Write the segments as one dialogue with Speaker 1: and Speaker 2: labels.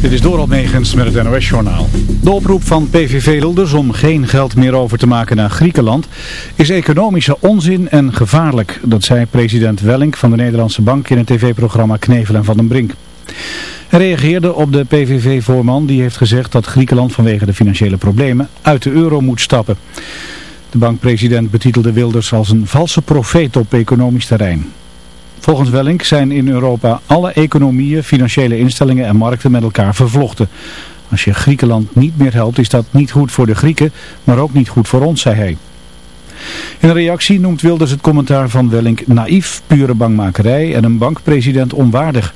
Speaker 1: Dit is Doral Megens met het NOS-journaal. De oproep van PVV Wilders om geen geld meer over te maken naar Griekenland is economische onzin en gevaarlijk. Dat zei president Wellink van de Nederlandse Bank in het tv-programma Knevel en Van den Brink. Hij reageerde op de PVV-voorman die heeft gezegd dat Griekenland vanwege de financiële problemen uit de euro moet stappen. De bankpresident betitelde Wilders als een valse profeet op economisch terrein. Volgens Wellink zijn in Europa alle economieën, financiële instellingen en markten met elkaar vervlochten. Als je Griekenland niet meer helpt is dat niet goed voor de Grieken, maar ook niet goed voor ons, zei hij. In een reactie noemt Wilders het commentaar van Wellink naïef, pure bangmakerij en een bankpresident onwaardig.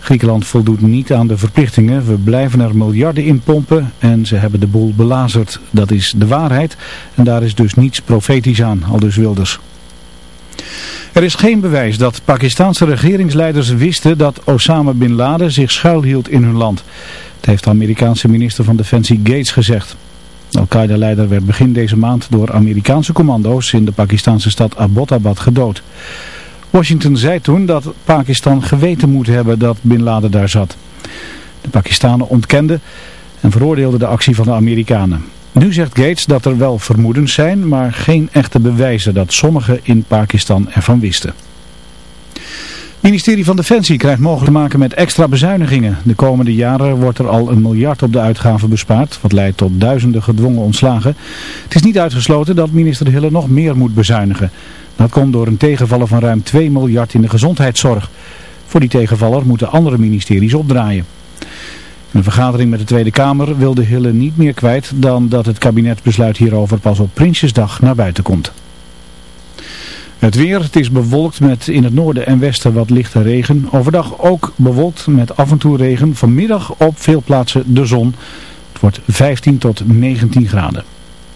Speaker 1: Griekenland voldoet niet aan de verplichtingen. We blijven er miljarden in pompen en ze hebben de boel belazerd. Dat is de waarheid en daar is dus niets profetisch aan, al dus Wilders. Er is geen bewijs dat Pakistanse regeringsleiders wisten dat Osama Bin Laden zich schuilhield in hun land. Dat heeft de Amerikaanse minister van Defensie Gates gezegd. Al-Qaeda-leider werd begin deze maand door Amerikaanse commando's in de Pakistanse stad Abbottabad gedood. Washington zei toen dat Pakistan geweten moet hebben dat Bin Laden daar zat. De Pakistanen ontkenden en veroordeelden de actie van de Amerikanen. Nu zegt Gates dat er wel vermoedens zijn, maar geen echte bewijzen dat sommigen in Pakistan ervan wisten. Het ministerie van Defensie krijgt mogelijk te maken met extra bezuinigingen. De komende jaren wordt er al een miljard op de uitgaven bespaard, wat leidt tot duizenden gedwongen ontslagen. Het is niet uitgesloten dat minister Hille nog meer moet bezuinigen. Dat komt door een tegenvaller van ruim 2 miljard in de gezondheidszorg. Voor die tegenvaller moeten andere ministeries opdraaien. Een vergadering met de Tweede Kamer wilde Hille niet meer kwijt dan dat het kabinetsbesluit hierover pas op Prinsjesdag naar buiten komt. Het weer, het is bewolkt met in het noorden en westen wat lichte regen. Overdag ook bewolkt met af en toe regen. Vanmiddag op veel plaatsen de zon. Het wordt 15 tot 19 graden.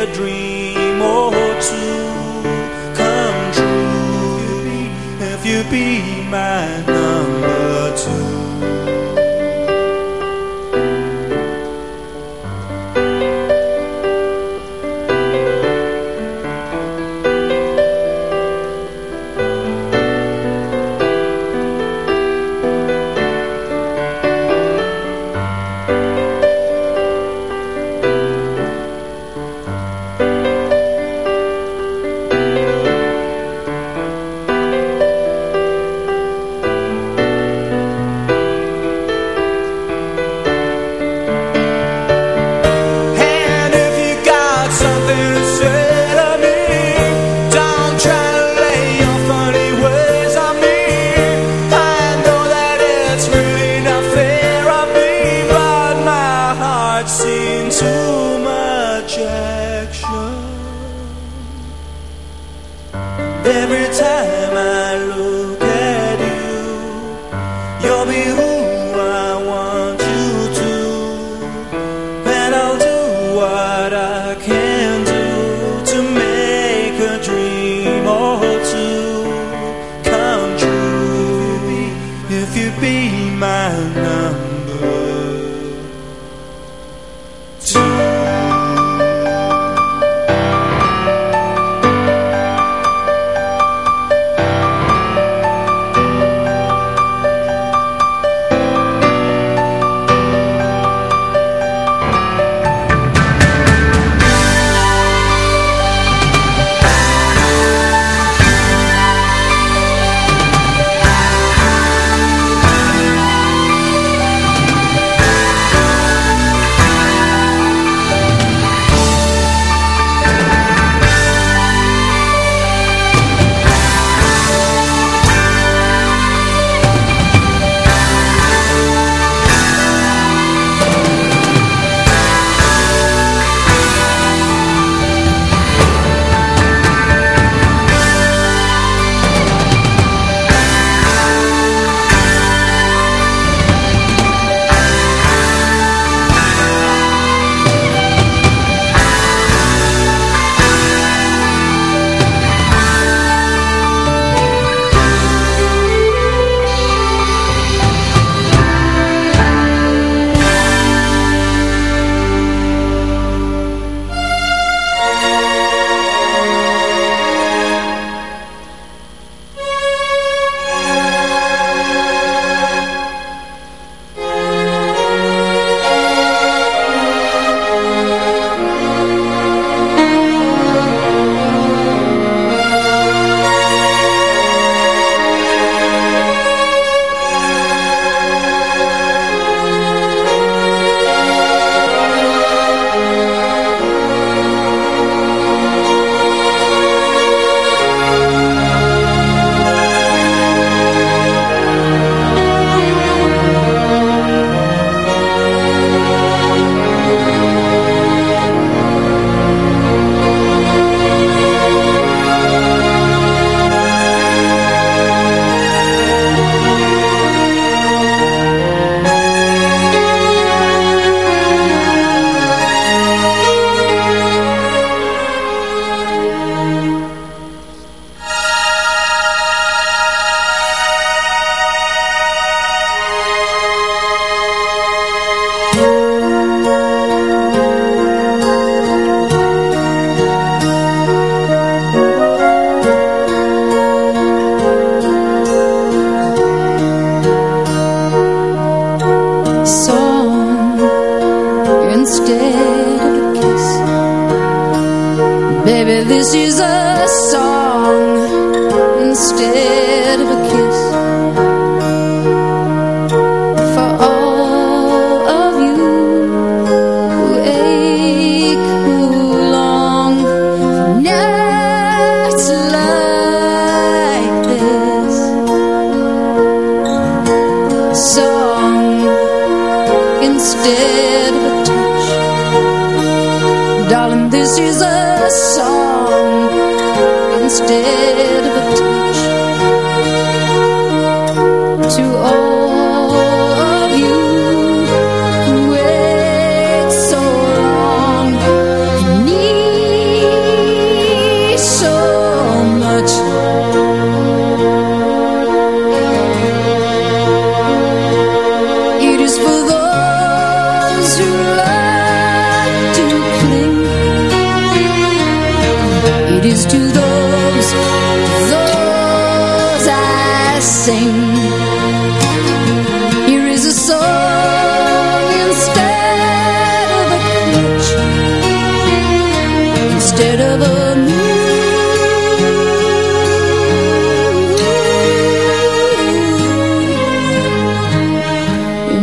Speaker 2: A dream or two come true. If you be my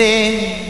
Speaker 3: ter.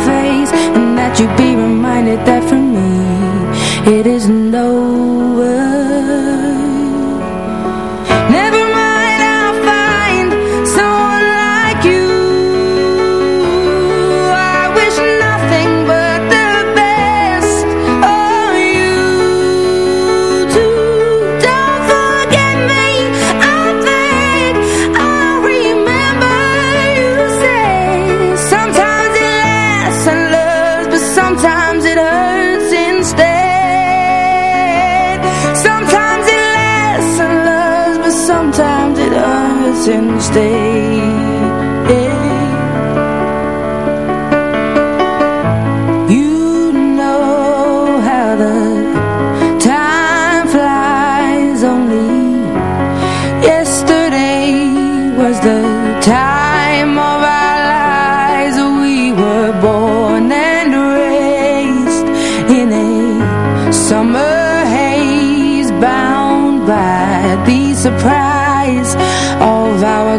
Speaker 4: you be reminded that from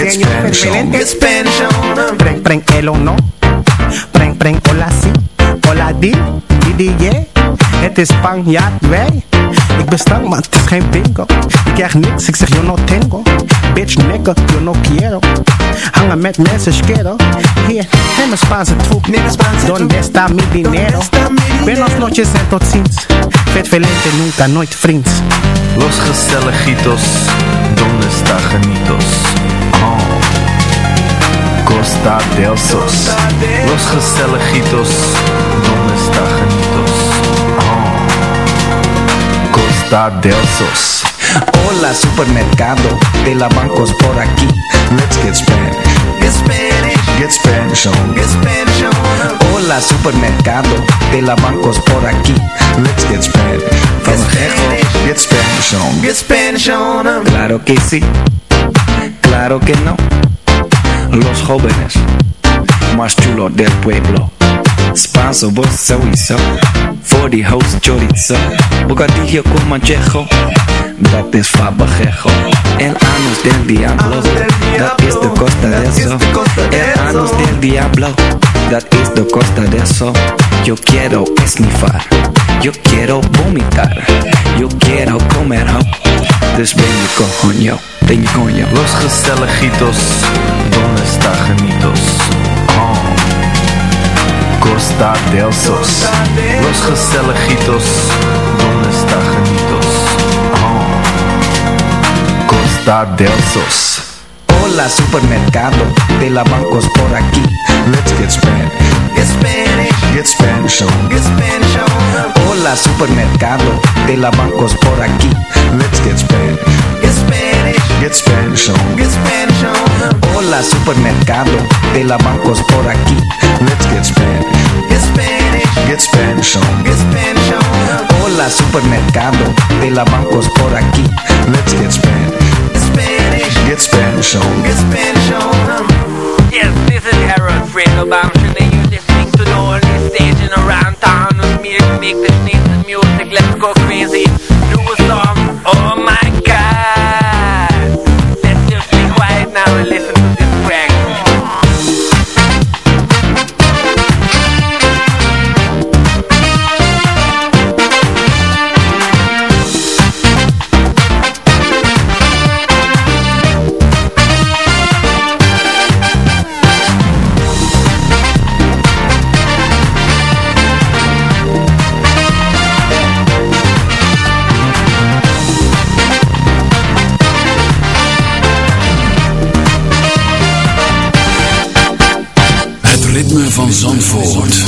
Speaker 5: Get Spanish on.
Speaker 6: Get Spanish on.
Speaker 7: Preng, preng, el o no. Preng, preng, hola si. Hola di. Di, di, yeah. Het is Spanjaard, wij. Ik ben stank, maar het is geen bingo. Ik krijg niks, ik zeg yo no tengo. Bitch, nigga, yo no quiero. Hangen met mensen, schero. Hier, neem een Spaanse troep. Donde está mi dinero? Buenos noches en tot ziens. Vet velente, nunca, nooit vriends.
Speaker 8: Los gezelligitos, donde está genitos? Oh. Costa del Sos. Los gezelligitos, donde está genitos? Oh. Costa del Sos.
Speaker 6: Hola, supermercado de la bancos por aquí.
Speaker 5: Let's get Spanish.
Speaker 6: Get Spanish.
Speaker 5: Get Spanish on.
Speaker 6: Get Spanish on. Hola, supermercado de la bancos por aquí.
Speaker 5: Let's get Spanish.
Speaker 6: Get Spanish.
Speaker 5: Get Spanish on.
Speaker 6: Get Spanish on. Claro que sí. Claro que no. Los jóvenes más chulos del pueblo. Spanso, vos. Voor die host chorizo. Bocadillo con manchejo. Dat is fabajejo. El anus del diablo. Dat is de costa de eso. El anus del diablo. Dat is de costa de eso. Yo quiero esnifar. Yo quiero vomitar. Yo quiero comer ho. Dus ben je coño.
Speaker 8: Los gezelligitos, donde está genitos? Oh. Costa del Sos. Los gezelligitos, donde está genitos? Oh. Costa del Sos.
Speaker 6: Hola, supermercado de la bancos por aquí.
Speaker 5: Let's get Spanish.
Speaker 6: Get Spanish.
Speaker 5: Get Spanish on.
Speaker 6: Get Spanish on. Hola, supermercado de la bancos por aquí.
Speaker 5: Let's get Spanish.
Speaker 6: Get Spanish.
Speaker 5: Get Spanish on.
Speaker 6: Get Spanish on. Hola, supermercado de la bancos por aquí.
Speaker 5: Let's get Spanish.
Speaker 6: Get Spanish.
Speaker 5: Get Spanish on.
Speaker 6: Get Spanish on. Hola, supermercado de la bancos por aquí.
Speaker 5: Let's get Spanish.
Speaker 6: Get Spanish.
Speaker 5: Get Spanish on.
Speaker 6: Get Spanish on.
Speaker 9: Yes, this is Harold Fredo Bamshin and you're listening to the only station around town with me to make the sneeze music. Let's go crazy. Do a song.
Speaker 10: Zandvoort.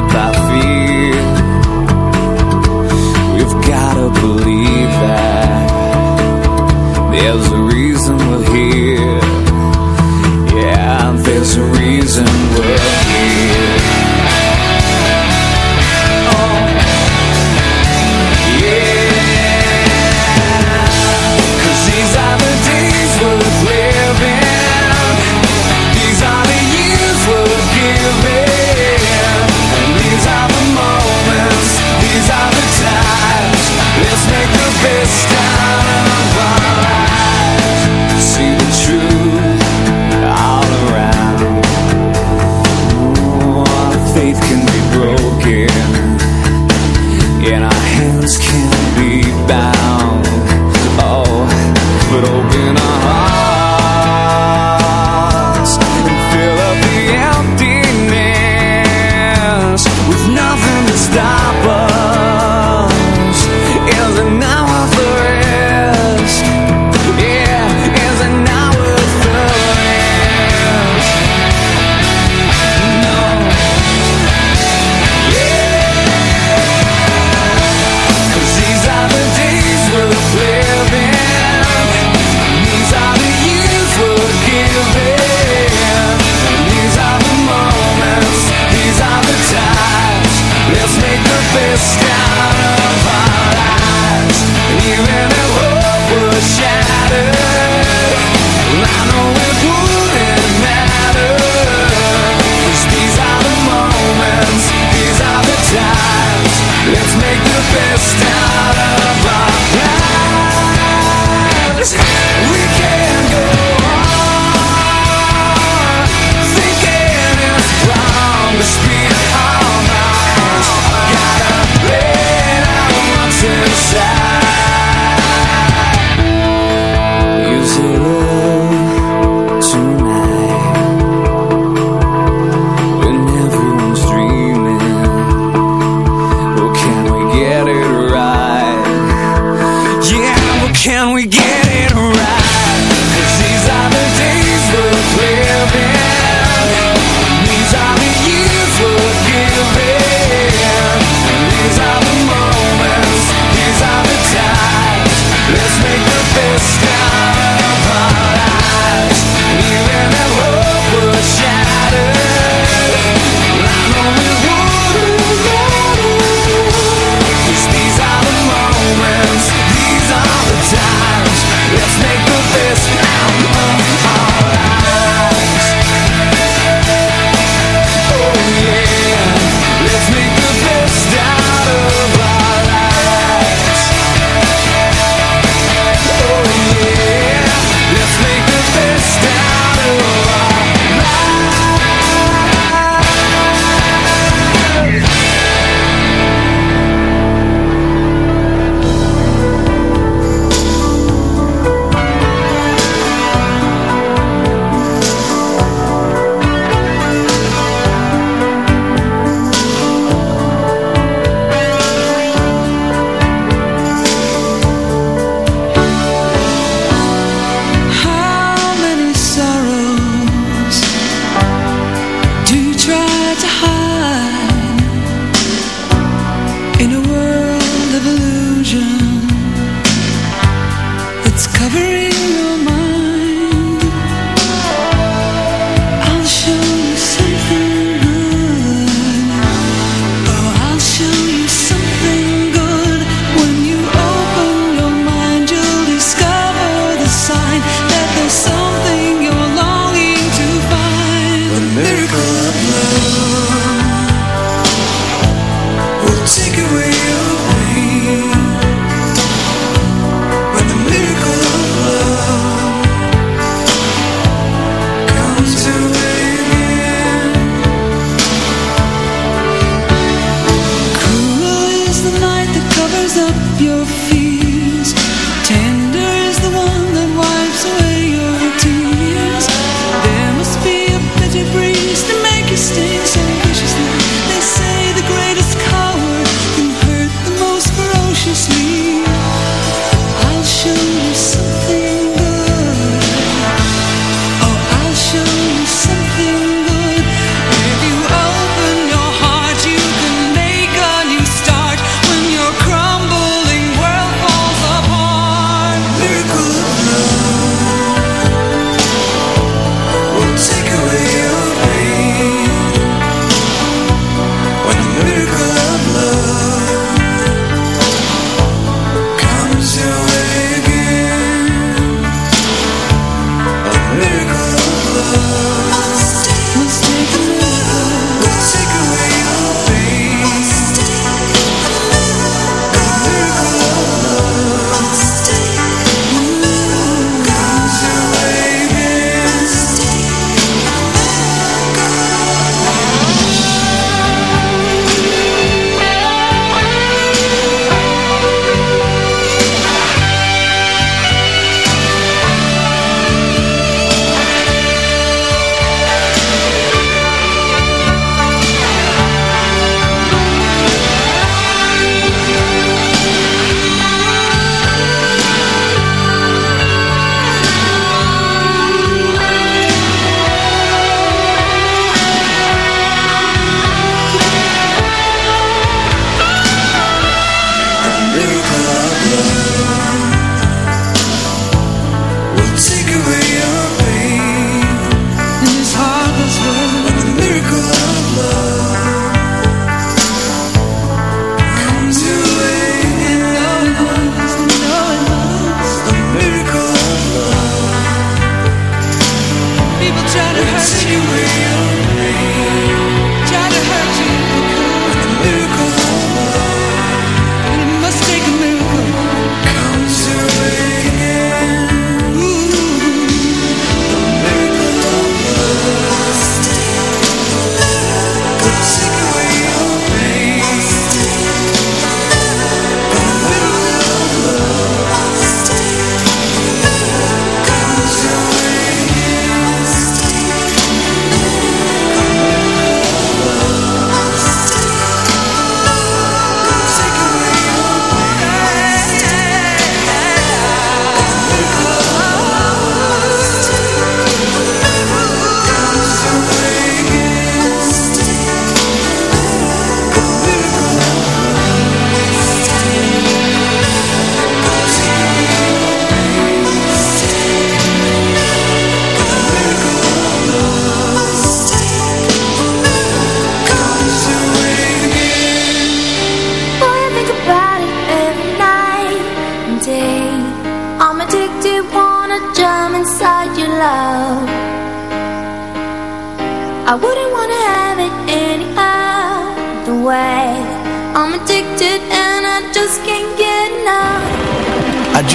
Speaker 8: de.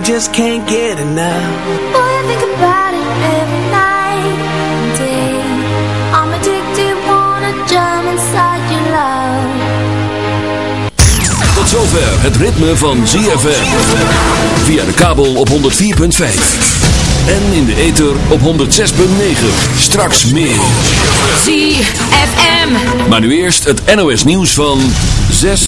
Speaker 11: I just can't get enough.
Speaker 4: Boy, I think about it every night and day. I'm addicted, wanna jump inside your love.
Speaker 12: Tot zover het ritme van ZFM. Via de kabel op 104.5. En in de ether op 106.9. Straks meer.
Speaker 13: ZFM.
Speaker 12: Maar nu eerst het NOS nieuws van 6.